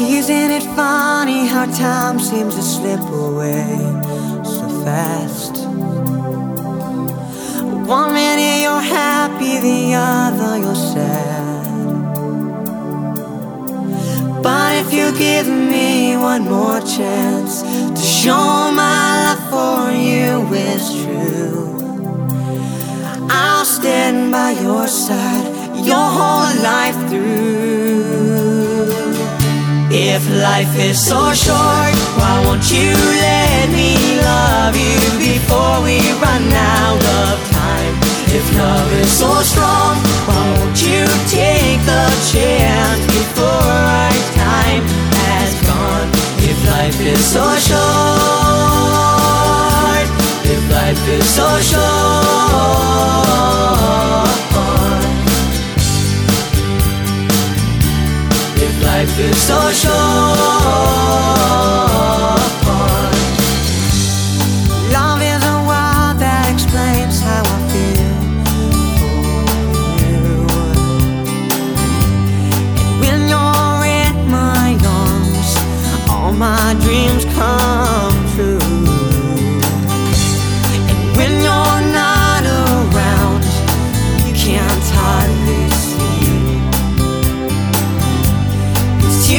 Isn't it funny how time seems to slip away so fast? One minute you're happy, the other you're sad. But if you give me one more chance to show my love for you is true, I'll stand by your side your whole life through. If life is so short, why won't you let me love you before we run out of time? If love is so strong, why won't you take the chance before our time has gone? If life is so short, if life is so short. Life is so short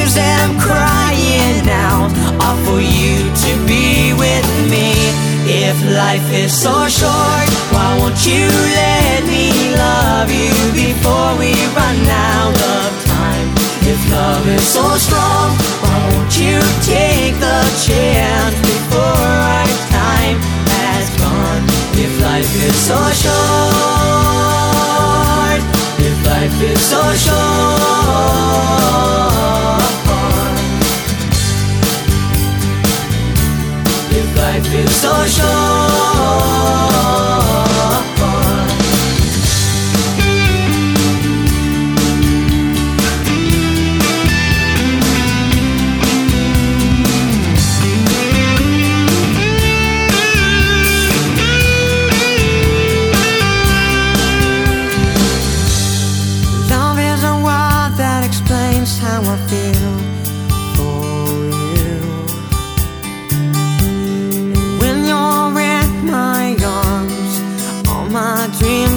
tears that I'm crying out are for you to be with me. If life is so short, why won't you let me love you before we run out of time? If love is so strong, why won't you take the chance before our time has gone? If life is so short, if life is so short.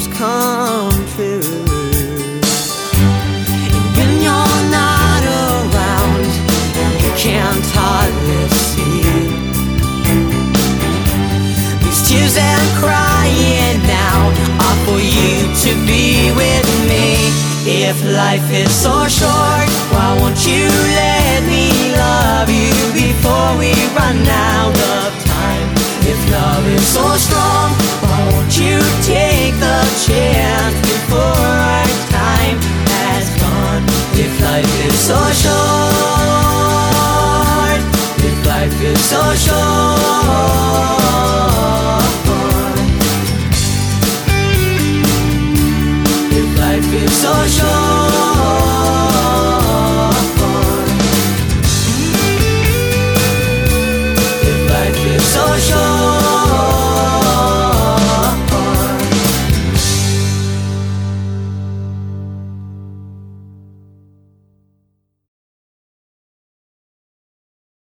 Dreams come true. And when you're not around, you can't hardly see. These tears I'm crying now are for you to be with me. If life is so short, why won't you let me love you so sure